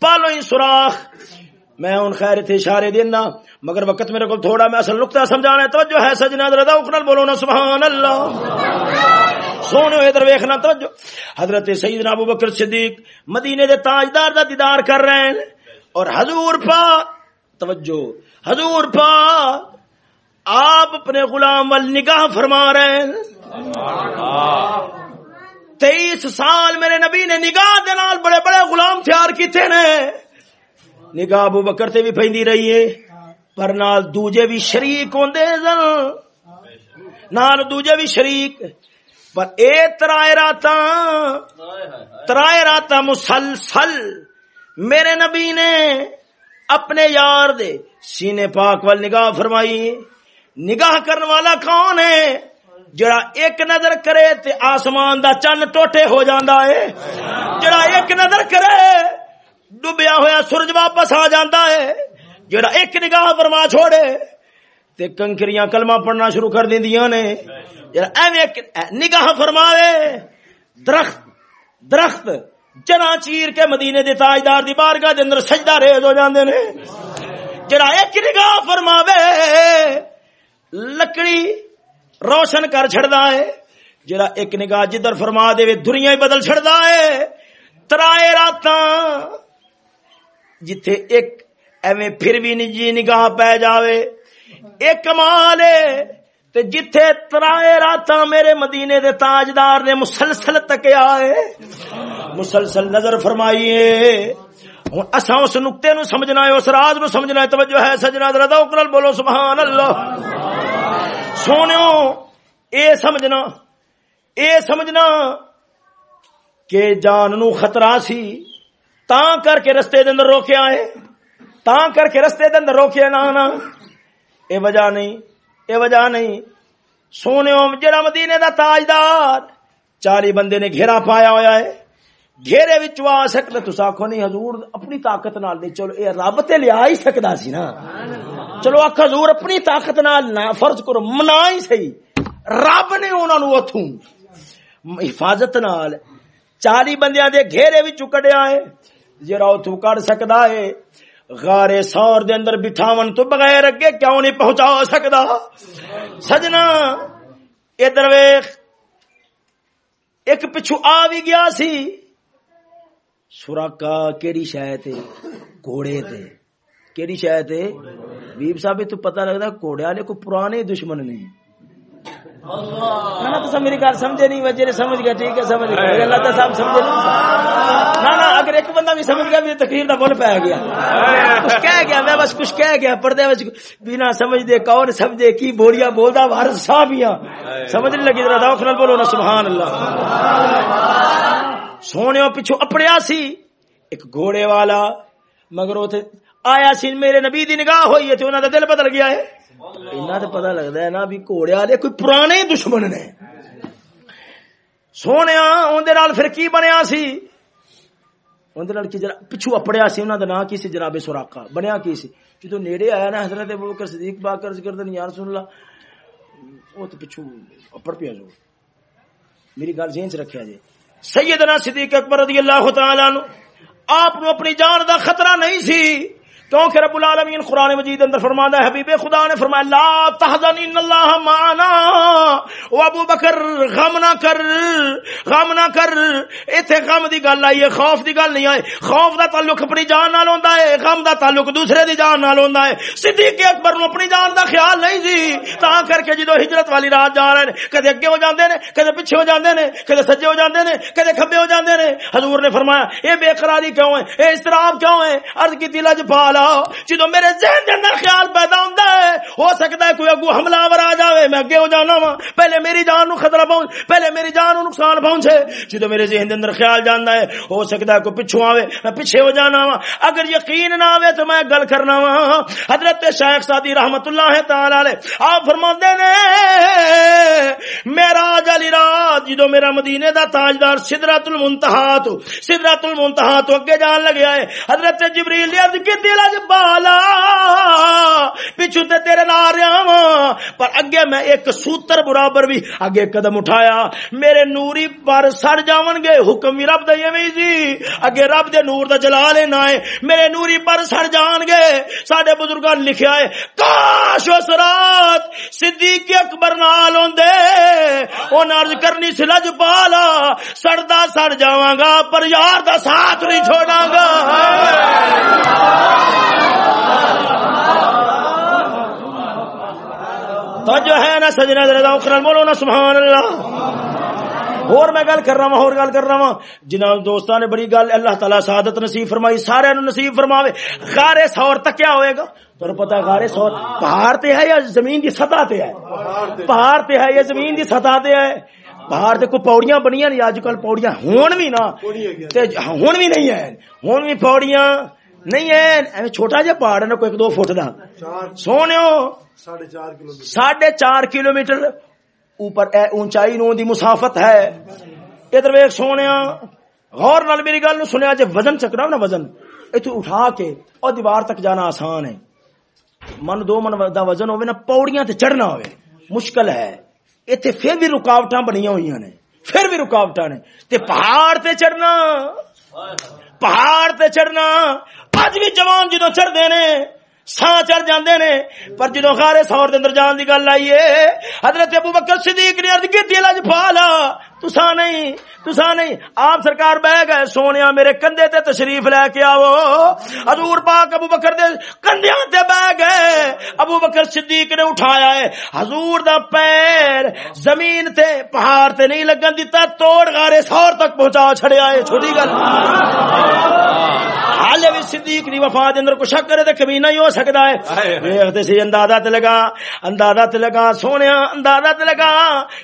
[SPEAKER 1] پالوئی سوراخ۔ میں ان خیر تھے اشارے دینا، مگر وقت میرے کو تھوڑا، میں اصل نقطہ سمجھانا ہے توجہ ہے سجنا رضا اکنل بولو نا سبحان اللہ سونے ادھر ویکھنا توجہ۔ حضرت سیدنا ابو بکر صدیق مدینے دے تاجدار دا دیدار کر رہے ہیں۔ اور حضور پا، توجہ، حضور پا، آپ اپنے غلام وال نگاہ فرما رہے ہیں۔ تیئیس سال میرے نبی نے نگاہ دے بڑے بڑے غلام تیار کیتے نے۔ نگاہ ابو بکر تے بھی پھیندی رہی ہے، پر نال دوجے بھی شریک ہوندے زن نال دوجے بھی شریک۔ پر اے ترائے راتاں ترائے راتاں مسلسل۔ میرے نبی نے اپنے یار دے سینے پاک وال نگاہ فرمائی نگاہ کرنے والا کون ہے؟ جڑا ایک نظر کرے تے آسمان دا چن ٹوٹے ہو جاندا ہے۔ جڑا ایک نظر کرے ڈوبیا ہویا سورج واپس آ جاندا ہے۔ جڑا ایک نگاہ فرما چھوڑے تے کنکریاں کلمہ پڑھنا شروع کر دیندیاں نے۔ جڑا ایویں ایک نگاہ فرماوے، درخت درخت جنا چیر کے مدینے دے تاجدار دی بارگاہ دے اندر سجدہ ریز ہو جاندے نے۔ جڑا ایک نگاہ فرماوے، لکڑی روشن کر چھڑدا ہے۔ جڑا ایک نگاہ جدھر فرما دے، دنیا ہی بدل چھڑدا ہے۔ ترائے راتاں جتھے ایک ایویں پھر بھی نجی نگاہ پہ جاوے۔ ایک کمال ہے۔ تے جتھے ترائے راتاں میرے مدینے دے تاجدار نے مسلسل تکیا ہے۔ مسلسل نظر فرمائیے۔ ہوں اصا اس نقطے نو سمجھنا ہے، اس راز نو سمجھنا ہے۔ توجہ ہے سجنا دردا اکرل بولو سبحان اللہ سونیو، اے سمجھنا اے سمجھنا کہ جان نو خطرہ سی، تاں کر کے رستے دے اندر روکیا ہے۔ تاں کر کے رستے دے اندر روکیا نہ نا اے وجہ نہیں اے وجہ نہیں۔ سونیو جڑا مدینے دا تاجدار، چالی بندے نے گھیرا پایا ہویا ہے۔ گھیرے وچ آ سکتا تو آخو نہیں، حضور اپنی طاقت نال نہیں، چلو، اے رب تے لیا ہی سکدا سی نا۔ چلو آخ حضور اپنی طاقت نال نہ فرض کرو، منا ہی صحیح۔ رب نے انہاں نو اتھوں حفاظت نال چالی بندیاں دے گھیرے وچ کڈیا ہے جڑا اتھوں کڈ سکدا ہے۔ غارے سور دے اندر بٹھاون تو بغیر اگے کیوں نہیں پہنچا سکدا؟ سجنا ادھر ویکھ ایک پچھو آ بھی گیا سی۔ سوراکا کیڑی شے تے گھوڑے تے۔ کیڑی شے تے بیب صاحب تو پتہ لگدا گھوڑے والے کو پرانے دشمن نے۔ نا تو میری گل سمجھے نہیں بچے سمجھ گیا، ٹھیک ہے، سمجھ گیا۔ اللہ تعالیٰ صاحب سمجھے نہیں۔ نا نا اگر ایک بندہ بھی سمجھ گیا، بھی تقریر کا بول پی گیا۔ کچھ کہہ گیا، میں بس کچھ کہہ گیا، پردے بنا سمجھ دے کون سمجھے کی بوریا بولدا ہر صحابیاں سمجھ نہیں لگی، ذرا داخل بولو نا سبحان اللہ سونے پیچھو اپنے سی، ایک گھوڑے والا، مگر آیا سی، میرے نبی دی نگاہ ہوئی ہے، تو انہوں دا دل بدل گیا ہے۔ اینا تو پتا لگتا ہے نا بھی گھوڑے والے کوئی پرانے دشمن نے۔ سونے اندر پھر کی بنیا سی؟ اندر کی جرا، پچھو اپڑیا سی انہوں کا نام کی سی جناب سوراخا۔ بنیا کی سی؟ جدو نیڑے آیا نا حضرت بکر صدیق، با قرض کر دن یار سن لا وہ تو پچھو اپڑ پیا جو میری گل ذہن چ رکھیا جی سیدنا صدیق اکبر رضی اللہ تعالی عنہ، آپ اپنی جان دا خطرہ نہیں سی۔ کیونکہ رب العالمین قرآن مجید اندر فرمانا ہے، حبیب خدا نے فرمایا، لا تحزن ان اللہ معنا، او ابو بکر غم نہ کر، غم نہ کر، ایتھے غم دی گل آئی ہے، خوف دی گل نہیں آئے خوف دا تعلق اپنی جان نال ہوندا ہے، غم دا تعلق دوسرے دی جان نال ہوندا ہے، صدیق اکبر نو اپنی جان دا خیال نہیں سی، تا کر کے جدو ہجرت والی رات جا رہے ہیں، کدے اگے ہو جاندے نے، کدے پیچھے ہو جاندے نے، کدے سجے ہو جاندے نے، کدے کھبے ہو جاندے نے۔ حضور نے فرمایا، اے بے قراری کیوں ہے اے استراب کیوں ہے عرض کی لج پال والا جدو میرے ذہن کے اندر خیال پیدا ہوتا ہے، ہو سکتا ہے کوئی اگو حملہ آور آ جائے میں اگے ہو جانا وا پہلے میری جان نو خطرہ پہنچ، پہلے میری جان نو نقصان پہنچے۔ جدو میرے ذہن کے اندر خیال جانا ہے، ہو سکتا ہے کوئی پچھو آوے، میں پیچھے ہو جانا وا اگر یقین نہ آوے تو میں گل کرنا وا حضرت شیخ سادی رحمت اللہ تعالی علیہ، آپ فرما نے میرا جلی رات، جدو میرا مدینے دا تاجدار سدرت المنتہا تو سدرت المنتہا تو اگے جان لگیا ہے۔ حضرت جبریل نے کی دل بالا، پچھو تے تیرے نہ رہا وا پر اگے میں ایک سوتر برابر بھی اگے قدم اٹھایا، میرے نوری پر سڑ جاون گے، حکم بھی رب دے میں جی۔ اگے رب دے نور دا جلا لینا ہے میرے نوری پر سڑ جان گے۔ ساڈے بزرگاں لکھیا ہے، کاش اس رات صدیق اکبر نال ہوندے او عرض کرنی سلج پالا سڑدا سڑ جاواں گا، پر یار دا ساتھ نہیں چھوڑاں گا۔ تو جو ہے نا سجنا بولو نا سبحان اللہ۔ اور میں گل کر رہا ہوں اور گل کر رہا ہوں۔ جنہاں دوستاں نے بڑی گل اللہ تعالی سعادت نصیب فرمائی سارے نو نصیب فرماوے۔ غار سور تک کیا ہوئے گا؟ تو پتہ غار سور پہاڑ تے ہے یا زمین دی سطح تے ہے؟ پہاڑ تے ہے یا زمین دی سطح تے ہے؟ باہر تے کوئی پوڑیاں بنیاں نہیں اج کل پوڑیاں ہون بھی تے ہون بھی نہیں ہیں ہون بھی پوڑیاں۔ نہیں ہے چھوٹا جا پہاڑ ہے نا کوئی ایک دو فٹ دا۔ سونے ساڑھے چار کلو میٹر۔ اوپر اونچائی نو دی مسافت ہے۔ ادھر ویک سونے غور نال میری گل سنیا جی وزن چکنا نا وزن اتو اٹھا کے اور دیوار تک جانا آسان ہے۔ من دو من دا وزن ہوئے نا پوڑیاں تے چڑھنا ہوئے مشکل ہے۔ اتنے پھر بھی رکاوٹاں بنیا ہوئی نے۔ پھر بھی رکاوٹاں نے۔ تے پہاڑ تے چڑھنا۔ پہاڑ تے چڑھنا۔ اج بھی جوان جدو چڑھتے نے سا چڑھ جاندے نے۔ پر جدو خارے سور اندر جان دی گل آئی ہے، حضرت ابو بکر صدیق نے عرض کی دل اج جی پالا تسا نہیں تسا نہیں۔ آپ سرکار بہ گئے سونے میرے کندھے تے تشریف لے کے آو حضور پاک ابو بکر دے کندھیاں تے بہ گئے۔ ابو بکر صدیق نے اٹھایا ہے، حضور دا پیر زمین تے پہاڑ تے نہیں لگن دیتا، توڑ غارے سور تک پہنچا چھڑیا ہے، چھوٹی گل۔ حالے بھی صدیق دی وفا دے اندر کچھ شک کرے تے کبھی نہیں ہو سکدا ہے۔ ویکھتے سی اندازہ تے لگا اندازہ تے لگا سونیا اندازہ تے لگا۔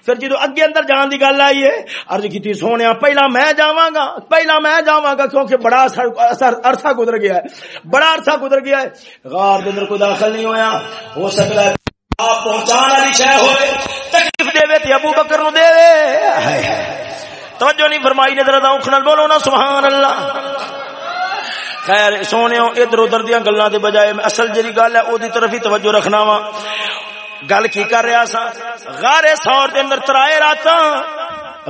[SPEAKER 1] پھر جدوں اگے اندر جان دی گل آئی ہے عرض کی سونے پہلا میں جاواں گا پہلا میں جاواں گا کیونکہ بڑا عرصہ گزر گیا ہے۔ بڑا عرصہ گزر گیا ہے۔ غار دے اندر کوئی داخل نہیں ہویا۔ ہو سکتا ہے آپ پہنچان والی شے ہوئے۔ تکلیف دے تے ابو بکر نو دے توجہ نہیں فرمائی نے ذرا اونکھ بولو نا سبحان اللہ۔ خیر سونے ادھر ادھر دیا گلا کے بجائے اصل جی گل ہے وہ طرف ہی توجہ رکھنا وا۔ گل کی کر رہا سا غارے سور دے اندر ترائے رات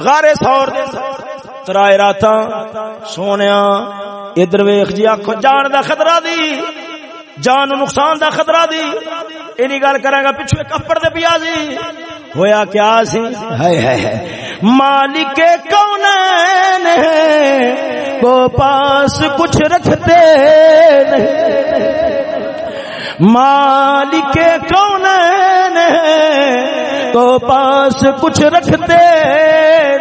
[SPEAKER 1] غارے سور دے ترائے رات سونے ادھر ویخ جی آخو جان دا خطرہ دی۔ جان نقصان دا خطرہ دی۔ اینی گل کرے گا پیچھے کپڑ دے پیا جی۔ ہویا کیا سی؟ ہے ہے مالک کون کو پاس کچھ رکھتے نہیں۔ مالک کون کو پاس کچھ رکھتے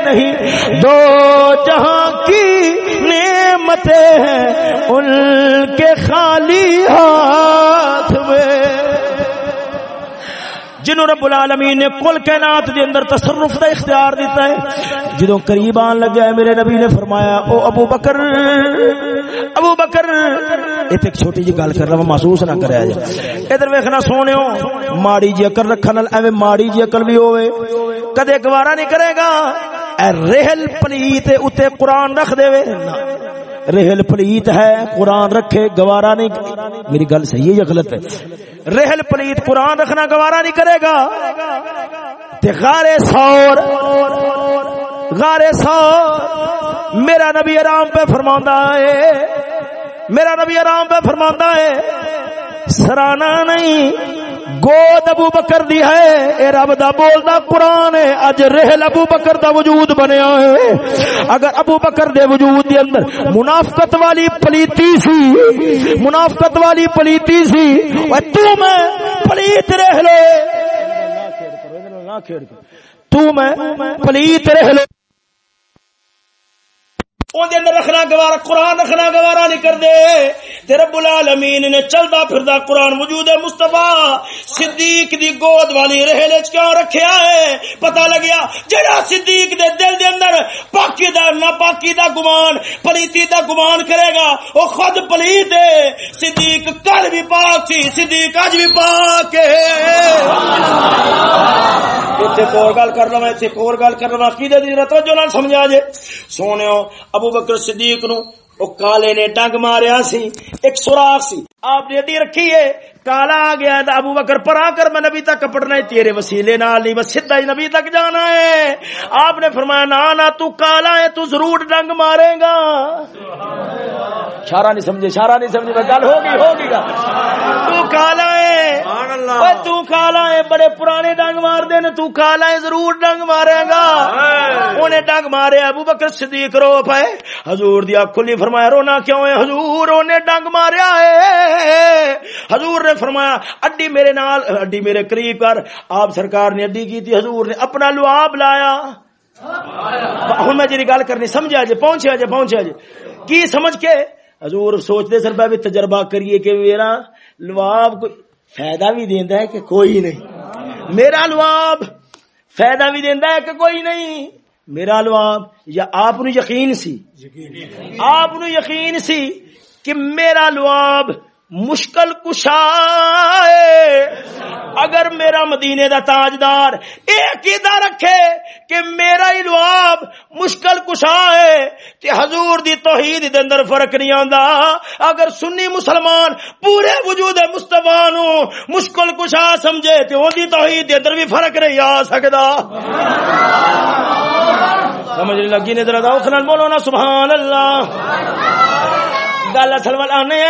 [SPEAKER 1] نہیں۔ دو جہاں کی نعمتیں ہیں، ان کے خالی ہاتھ میں۔ جنہوں رب العالمین نے کل کائنات دے اندر تصرف دا اختیار دیتا ہے، جدوں قریب آن لگا ہے میرے نبی نے فرمایا، او ابو بکر ابو بکر، ایتھے ایک چھوٹی جی گل کر رہا محسوس نہ کریا جائے ادھر ویکھنا سونےو ماڑی جی عقل رکھن نال ایویں ماڑی جی عقل بھی ہوے کدے گوارا نہیں کرے گا، اے رحل پلیت اتے قرآن رکھ دے وے۔ رحل پلیت ہے، قرآن رکھے، گوارا نہیں میری گل صحیح ہے یا غلط ہے؟ رحل پلیت قرآن رکھنا گوارا نہیں کرے گا۔ تے غار سور غار سور، میرا نبی آرام پہ فرماندا ہے۔ میرا نبی آرام پہ فرماندا ہے۔ سرانا نہیں گود ابو بکر دی ہے۔ اے رب دا بولدا قرآن ہے۔ اج رحل ابو بکر دا وجود بنیا ہے۔ اگر ابو بکر دے وجود دے اندر منافقت والی پلیتی سی منافقت والی پلیتی سی او تو میں پلیت رہ لے۔ تو میں پلیت رہ لے۔ اندر رکھنا گوارا، قرآن رکھنا گوارا نہیں کر دے۔ تے رب العالمین نے چلدا پھردا قرآن وجود ہے صدیق دی گود والی رہلے چ کیوں رکھیا ہے؟ پتہ لگیا جڑا صدیق دے دل دے اندر پاکی دا، ناپاکی دا گمان، پلیتی دا گمان کرے گا، او خود پلیت ہے۔ صدیق کل بھی پاک سی، صدیق اج بھی پاک ہے۔ ایتھے اور گل کر لواں ایتھے اور گل کر لواں کی دی توجہ نال سمجھا جے۔ سونےو ابو بکر صدیق نو، او کالے نے ڈنگ ماریا سی، ایک سوراخ سی۔ آپ نے اڈی رکھی ہے، کالا آ گیا تو ابو بکر پرا کر میں نبی تک کپڑنا ہے، تیرے وسیلے نال نہیں، بس سیدھا ہی نبی تک جانا ہے۔ آپ نے فرمایا نا نا تو کالا ہے، تو ضرور ڈنگ مارے گا۔ اشارہ نہیں سمجھے اشارہ نہیں سمجھے گل ہوگی ہوگی گا۔ تو اوے تو کالا ہے بڑے پرانے ڈنگ مار دے نے تو کالا ہے ضرور ڈنگ مارے گا انہیں ڈنگ مارے ابو بکر صدیق رو پائے حضور دی اکھ کھلی فرمایا رونا کیوں ہے حضور انہیں ڈنگ ماریا ہے حضور نے فرمایا اڈی میرے نال اڈی میرے قریب کر آپ سرکار نے اڈی کی تھی حضور نے اپنا لعاب لایا ہوں میں جی گل کرنی سمجھا جی پہنچیا جی پہنچیا جی کی سمجھ کے حضور سوچتے سر پہ بھی تجربہ کریے کہ میرا لواب کوئی فائدہ بھی دینا ہے کہ کوئی نہیں۔ میرا لواب فائدہ بھی دینا ہے کہ کوئی نہیں۔ میرا لواب یا آپ یقین سی؟ آپ یقین سی کہ میرا لواب مشکل کشا اگر میرا مدینے دا تاجدار ایک ہی رکھے کہ میرا ہی لواب مشکل کشا ہے تے حضور دی توحید دے اندر فرق نہیں آندا، اگر سنی مسلمان پورے وجود مصطفی نو مشکل کشا سمجھے تے اون دی توحید دے اندر بھی فرق نہیں آ سکدا۔ سمجھ لگی نے ذرا اوکھ نال بولو نا، سبحان اللہ۔ گل اصل والا آنے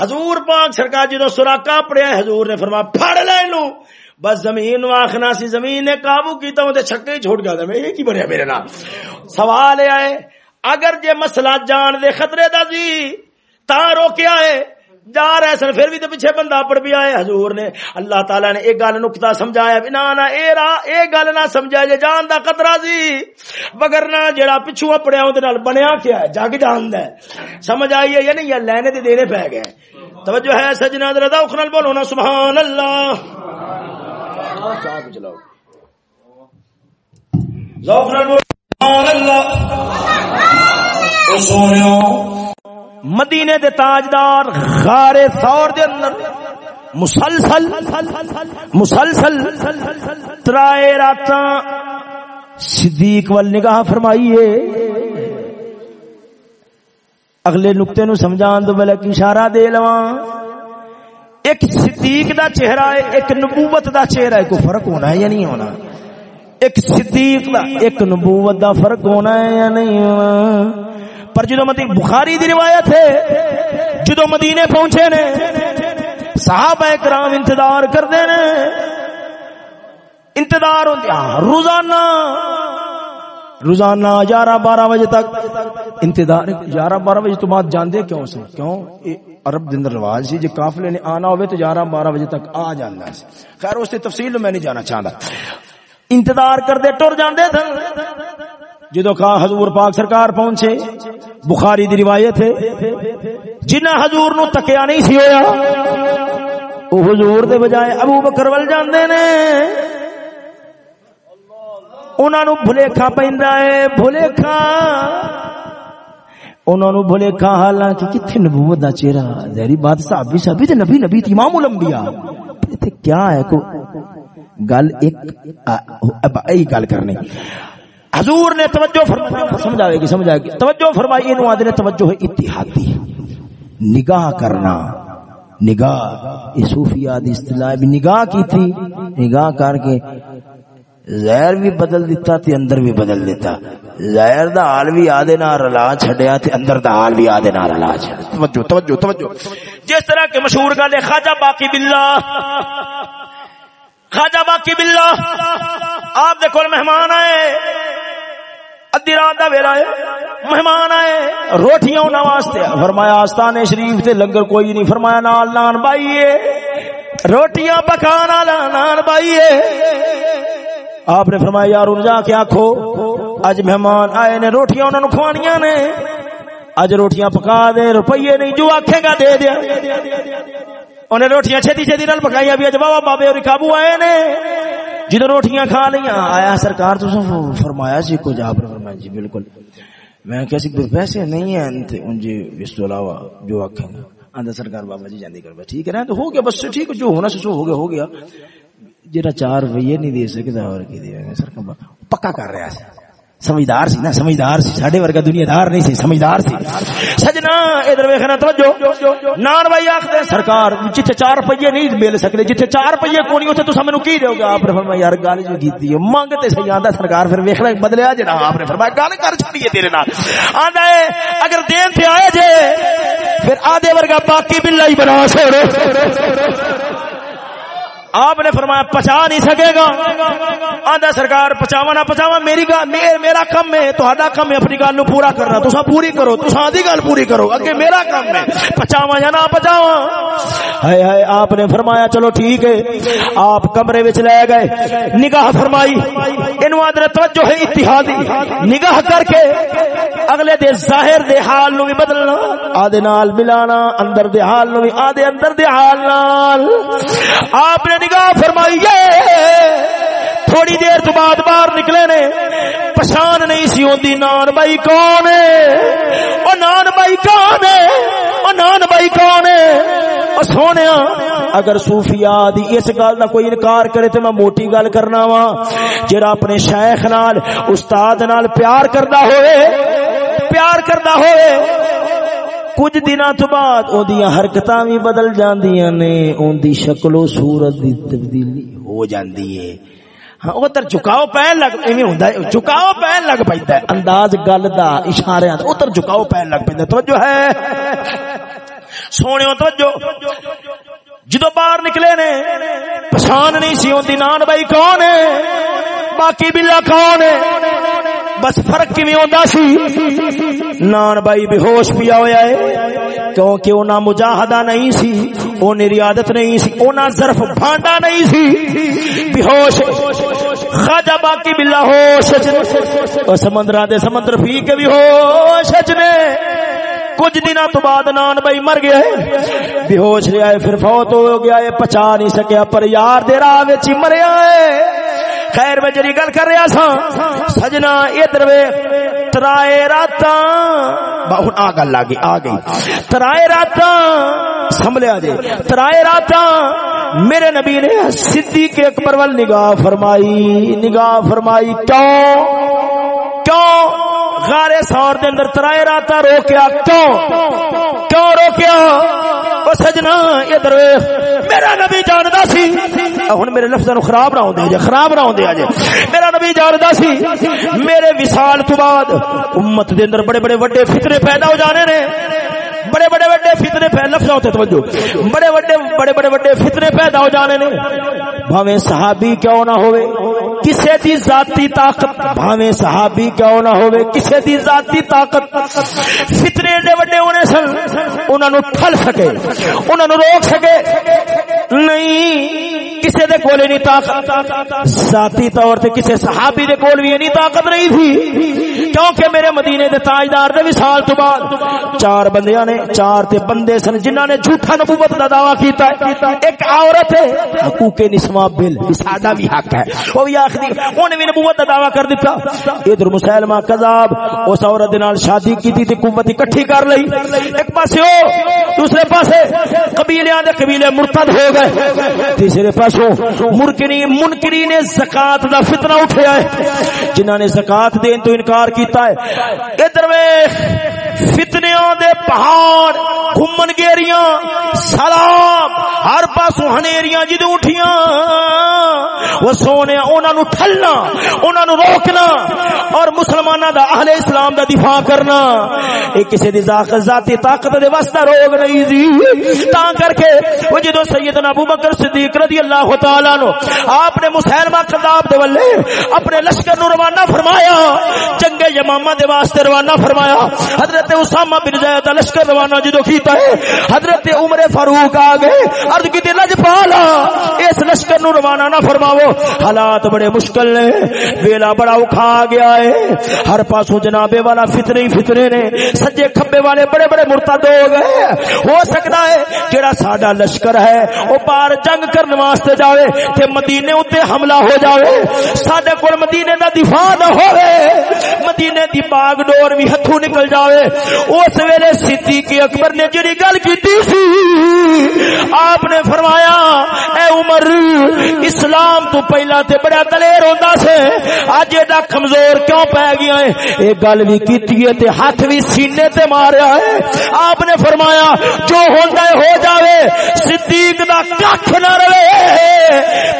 [SPEAKER 1] حضور پاک سرکار جی جدو سوراخا پڑیا حضور نے فرما پھڑ لے نو بس زمین آخنا سی، زمین نے قابو کیتا ہوں تے چھکے ہی چھوڑ گیا تھا میں یہ کی بنیا میرے نام۔ سوال آئے، اگر جے مسئلہ جان دے خطرے دا جی تا روکیا ہے۔ جا رہے سن، پھر بھی تو پیچھے بندہ پڑ بھی آئے۔ حضور نے اللہ تعالی نے ایک گل نقطہ سمجھایا، بھی نہ اے را، اے گل نہ سمجھایا جے جان دا خطرہ سی مگر نہ جڑا پچھو اپڑیا اون دے نال بنیا کیا ہے، جگ جان دا ہے۔ سمجھ آئی ہے یا نہیں؟ یا لینے دے دینے پے گئے۔ توجہ ہے سجنا، ذرا ذوق نال بولو نا، سبحان اللہ۔ چاہ چلاؤ ذوق نال بولو، سبحان اللہ۔ او سونیو مدینے دے تاجدار غار ثور دے اندر مسلسل مسلسل ترائے راتاں صدیق وال نگاہ فرمائیے۔ اگلے نقطے نو سمجھان دو میں اشارہ دے لواں۔ ایک صدیق دا چہرہ ہے، ایک نبوت دا چہرہ ہے۔ کوئی فرق ہونا ہے یا نہیں ہونا؟ ایک صدیق دا، ایک نبوت دا فرق ہونا ہے یا نہیں ہونا؟ پر جدو مدینہ بخاری دی روایت ہے، جدو مدینے پہنچے نے، صحابہ کرام انتظار کرتے نے۔ انتظار ہوتے ہاں، روزانہ۔ روزانہ گیارہ بارہ بجے تک۔ انتظار، گیارہ بارہ بجے تو بعد جاندے کیوں سے؟ کیوں؟ عرب دن رواج سی جی قافلے نے آنا ہوئے تو گیارہ بارہ بجے تک آ جانا خیر، اس کی تفصیل میں نہیں جانا چاہتا۔ انتظار کرتے ٹر جاندے تھے۔ جدو کہا حضور پاک سرکار پہنچے بخاری دی روایت ہے، جنہ حضور نو تکیا نہیں سی ہویا، او حضور دے بجائے ابو بکر ول جاندے نے۔ انہاں نو بھلیکھا پیندا ہے، بھلیکھا۔ انہاں نو بھلیکھا، حالانکہ کتھے نبوت دا چہرہ، ظاہری بات صحابی صحابی تے نبی نبی تے امام الانبیاء۔ تے کیا ہے کو گل ایک اب ای گل کرنی۔ حضور نے توجہ فرمائی. سمجھاوے گی سمجھائے گی. توجہ فرمائی انہوں آدھے توجہ ہے اتحادی. نگاہ کرنا. نگاہ یہ دی اصطلاح بھی نگاہ کی تھی. نگاہ کر کے ظاہر بھی بدل دیتا تے اندر بھی بدل دیتا. ظاہر دا حال بھی آدھے نہ رلا چھڑیا تے اندر دا حال بھی آدھے نہ رلا چھڑیا توجہ توجہ توجہ. جس طرح کے مشہور گل ہے خواجہ باقی باللہ. خواجہ باقی باللہ. آپ دے کول مہمان آئے. ادی رات دا ویلا ہے، مہمان آئے، روٹیاں انہاں واسطے۔ فرمایا آستانے شریف تے لنگر کوئی نہیں۔ فرمایا، نال نان بائیے روٹیاں پکانا نان بائیے آپ نے فرمایا یار ان جا کے آکھو۔ اج مہمان آئے نے، روٹیاں انہاں نو کھوانیاں نے۔ اج روٹیاں پکا دے، روپیے نہیں، جو آکھے گا دے دیا انہیں روٹیاں چھتی چھتی نال پکائیاں بھی۔ اج بابا بابے اور قابو آئے نے۔ جدو روٹیاں کھا لیا آیا سرکار تو فرمایا سی، کچھ آپ نے فرمایا جی بالکل۔ میں کیسی پیسے نہیں ہیں ان جی اس تو علاوہ جو آکھیں گا آندہ سرکار بابا جی جاندی کر ٹھیک ہے نا؟ تو ہو گیا، بس ٹھیک، جو ہونا سو ہو گیا ہو گیا۔ جرا چار روپیے نہیں دے سکتا، اور کی دے سرکار پکا کر رہا ہے۔ سمجھدار سی نا، سمجھدار سی، ساڈے ورگا دنیا دار نہیں سی، سمجھدار سی۔ سجنا، ادھر ویکھنا، توجہ۔ نان بھائی آکھدے سرکار، جتھے 4 روپے نہیں مل سکدے، جتھے 4 روپے کوئی اوتھے تساں مینوں کی دیو گے آپ نے فرمایا، یار، گل جو کیتی ہے، منگ تے صحیح آندا، سرکار پھر ویکھنا بدلیا جڑا، آپ نے فرمایا، گل کر چھڑیے تیرے نال۔ آندا ہے، اگر دین تے آئے جے، پھر آدھے ورگا باقی بلا ہی بنا چھوڑو آپ نے فرمایا پچا نہیں سکے گا۔ آدھا سرکار پچاوا نہ پچاوا میری گل میرا کم ہے تو کم ہے، اپنی گل نو پورا کرنا تو پوری کرو تو آدھی گل پوری کرو، اگے میرا کم ہے۔ پچاوا یا نہ پچاوا ہائے ہائے، آپ نے فرمایا چلو ٹھیک ہے۔ آپ کمرے وچ لے گئے۔ نگاہ فرمائی۔ ان آدھے توجہ ہے اتحادی۔ نگاہ کر کے اگلے دے ظاہر دے حال نو بھی بدلنا، آدھے نال ملانا، اندر دے حال نو بھی آدھے اندر دے حال نال۔ پچھان نہیں سی ہوتی نان بائی کون ہے؟ او نان بائی کون ہے؟ او نان بائی کون ہے؟ او سونے اگر صوفیاء دی اس گل دا کوئی انکار کرے تے میں موٹی گل کرنا وا جڑا اپنے شیخ نال، استاد نال پیار کردا ہوئے، پیار کردا ہوئے، کچھ دن تو بعد او دیاں حرکتاں بھی بدل جاندیاں نے، اون دی شکل و صورت دی تبدیلی ہو جاندی ہے۔ ہاں او تر جھکاؤ پین لگ ایویں ہوندا ہے، جھکاؤ پین لگ پیندا ہے۔ انداز گل دا اشاریاں دا او تر جھکاؤ پین لگ پیندا توجہ ہے۔ سونےو توجہ۔ جدو باہر نکلے نے، پہچان نہیں سی ہوندی، نان بھائی کون ہے؟ باقی بلا کون ہے؟ بس فرق کی ہوندا سی؟ نان بھائی بے ہوش پیا ہویا ہے، کیونکہ انہاں مجاہدہ نہیں سی انہیں ریادت نہیں سی، انہاں ظرف بھانڈا نہیں سی۔ بے ہوش، خواجہ باقی بلا ہوش اور سمندر دے سمندر پی کے بھی ہوش نے۔ کچھ دن تو بعد نان بھائی مر گیا ہے۔ بے ہوش رہا ہے، پھر فوت ہو گیا ہے، پچا نہیں سکیا، پر یار دے راہ مریا ہے۔ خیر میں جری گل کر رہا سا سجنا ادھر ترائے رات آ گل آ گئی آ گئی ترائے رات سنبھلیا جی ترائے رات میرے نبی نے صدیق اکبر وال نگاہ فرمائی نگاہ فرمائی، کیوں؟ کیوں؟ غارے سور دے اندر ترائے رات روکیا، کیوں؟ کیوں روکیا؟ او سجنا ادھر میرا نبی جاندا سی۔ ہن میرے لفظاں نو خراب نہ ہوندے جے، خراب نہ ہوندے اجے میرا نبی جاندا سی، میرے وصال تو بعد امت دے اندر بڑے بڑے وڈے فتنے پیدا ہو جانے نے۔ بڑے بڑے بڑے فتنے پہ لفظ ہوتے توجہ۔ بڑے بڑے بڑے بڑے بڑے فتنے پیدا ہو جانے نے۔ بھاویں صحابی کیوں نہ ہوئے؟ کسے دی ذاتی طاقت، بھاویں صحابی کیوں نہ ہوئے، کسے دی ذاتی طاقت۔ فتنے دے بڑے ہونے سن، انہاں نو ٹھل سکے، انہاں نو روک سکے۔ نہیں کسی دے کول نہیں طاقت۔ ذاتی طور تے کسی صحابی دے کول بھی نہیں طاقت نہیں تھی۔ کیونکہ میرے مدینے دے تاجدار دے وصال تو بعد چار بندیاں نے، چار تے بندے سن جنہاں نے جھوٹا نبوت دا دعویٰ کیتا۔ ہے ایک عورت ہے، حقوق نسواں بل ساڈا بھی حق ہے۔ وہ بھی آخری انہیں بھی نبوت دا دعویٰ کر دیتا ادھر مسلمہ کذاب، اس عورت دے نال شادی کیتی تے قوت اکٹھی کر لئی۔ ایک پاسے ہو، دوسرے پاسے قبیلیاں دے قبیلے مرتد ہو گئے۔ تیسرے پاسوں مرکنی منکری نے زکات دا فتنہ اٹھیا ہے۔ جنہاں نے زکات دین تو انکار کیتا ہے۔ ادھر ویکھ۔ فتنیاں دے پہاڑ، گھومن گیریاں سلام ہر پاسوں ہنیریاں جدوں اٹھیاں۔ وہ سونے انہاں نو ٹھلنا، انہاں نو روکنا اور مسلماناں دا اہل اسلام دا دفاع کرنا۔ اے کسی دی ذاتی طاقت دے واسطہ روگ نہیں دی۔ تا کر کے وہ جدو سیدنا ابو بکر صدیق رضی اللہ تعالی نو آپ نے مسلمہ کذاب دے ولے اپنے لشکر نو روانہ فرمایا جنگ یمامہ دے واسطے روانہ فرمایا۔ حضرت اسامہ بن زید لشکر روانہ جدو کیتا ہے، حضرت عمر فاروق آ گئے۔ عرض کی لج پالا اس لشکر نو روانہ نہ فرماؤ۔ حالات بڑے مشکل نے۔ ویلا بڑا اکھا گیا ہے۔ ہر پاسوں جنابے والا فتنے ہی فتنے نے۔ سجے کھبے والے بڑے بڑے مرتد ہو گئے۔ ہو سکتا ہے جڑا ساڈا لشکر ہے وہ باہر جنگ کرنے واسطے جاوے تے مدینے اتے حملہ ہو جاوے۔ ساڈے کول مدینے دا دفاع نہ ہوے مدینے دی باغ ڈور بھی ہتھوں نکل جاوے۔ اس ویلے صدیق اکبر نے جڑی گل کیتی سی، آپ نے فرمایا، اے عمر، اسلام تو پہلا تے بڑا دلیر ہوندا سے اج ایڈا کمزور کیوں پے گیا ہے؟ اے گل بھی کیتی ہے تے ہاتھ بھی سینے تے ماریا ہے۔ آپ نے فرمایا، جو ہوندا ہے ہو جاوے، صدیق دا کھ نہ رہے۔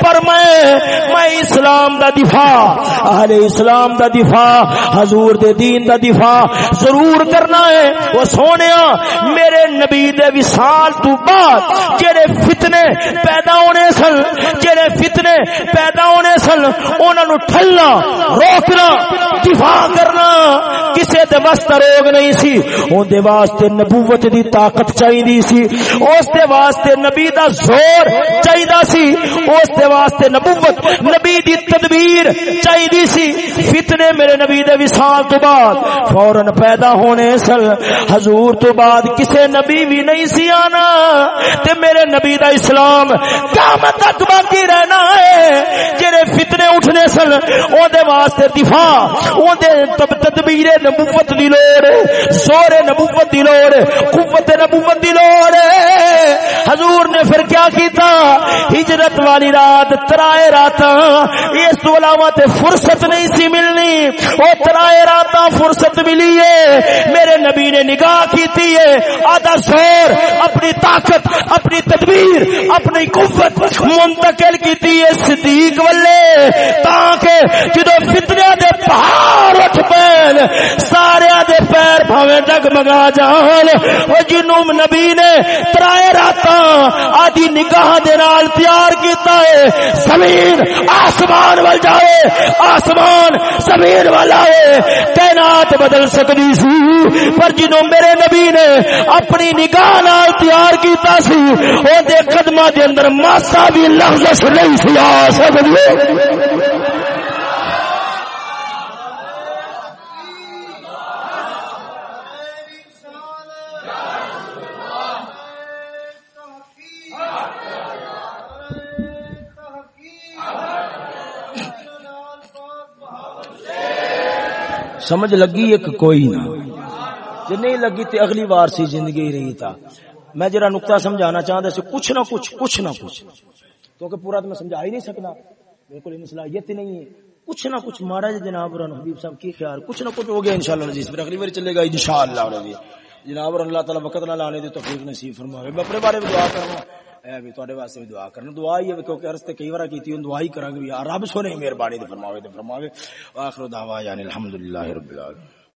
[SPEAKER 1] پر میں میں اسلام دا دفاع، اہل اسلام دا دفاع، حضور دے دین دا دفاع ضرور کرنا ہے۔ وہ سونیا میرے نبی دے وصال تو بعد جڑے فتنے پیدا ہونے سن، جڑے فتنے پیدا ہونے سن، انہاں نو ٹھلنا، روکنا، دفاع کرنا کسے دے واسطے روگ نہیں سی۔ اون دے واسطے نبوت دی طاقت چاہیدی سی۔ اس دے واسطے نبی دا زور چاہیدا سی۔ اس دے واسطے نبوت، نبی دی تدبیر چاہیدی سی۔ فتنے میرے نبی دے وصال تو بعد فورن پیدا ہونے سن۔ حضور تو بعد کسے نبی بھی نہیں سی آنا۔ تے میرے نبی دا اسلام قیامت تک باقی رہنا ہے۔ جڑے فتنے اٹھنے سن، اون دے واسطے دفاع، اون دے تدبیر نبوت دی لوڑ، زور نبوت دی لوڑ، قوت نبوت دی لوڑ۔ حضور نے پھر کیا کیتا؟ ہجرت والی رات، ترائے رات اس علاوہ تے فرصت نہیں سی ملنی۔ او ترائے رات فرصت ملی ہے۔ میرے نبی نے نگاہ کیتی ہے۔ آدھا زور اپنی طاقت، اپنی تدبیر، اپنی قوت منتقل کیتی ہے صدیق والے۔ تاکہ جدو فتنے دے پہاڑ اٹھ پین بھاویں ڈگمگا جان او جنوں نبی نے ترائے راتاں آدھی نگاہ دے نال پیار کیتا ہے۔ زمین آسمان ول جائے۔ آسمان زمین والا ہے کائنات بدل سکتی سی۔ پر جنوں میرے نبی نے اپنی نگاہ نال پیار کیتا سی۔ او دے قدماں دے اندر ماسا بھی لفظ نہیں سی آ سکدی۔ سمجھ لگی ایک کوئی نہ۔ جی نہیں لگی تے اگلی بار سی زندگی رہی تھا میں جرا نقطہ سمجھانا چاہتا سی، کچھ نہ کچھ کچھ نہ کچھ۔ کیونکہ پورا تو میں سمجھا ہی نہیں سکنا۔ بالکل صلاحیت ہی نہیں ہے۔ کچھ نہ کچھ مارا جی جناب حبیب صاحب کی خیال، کچھ نہ کچھ ہو گیا انشاءاللہ عزیز۔ پھر اگلی بار چلے گا انشاءاللہ عزیز جی۔ جناب اللہ تعالی وقت نہ لانے دے توفیق نصیب فرماوے۔ میں اپنے بارے میں دعا کرنا اے بھی تواڈے واسطے بھی دعا کرنا، دعا ہی ہے کیونکہ عرض تے کئی وارا کیتی ہوں دعا ہی کراں گے رب سونے مہربانی تے فرماوے تے فرماوے۔ واخر دعوانا الحمدللہ رب العالمین۔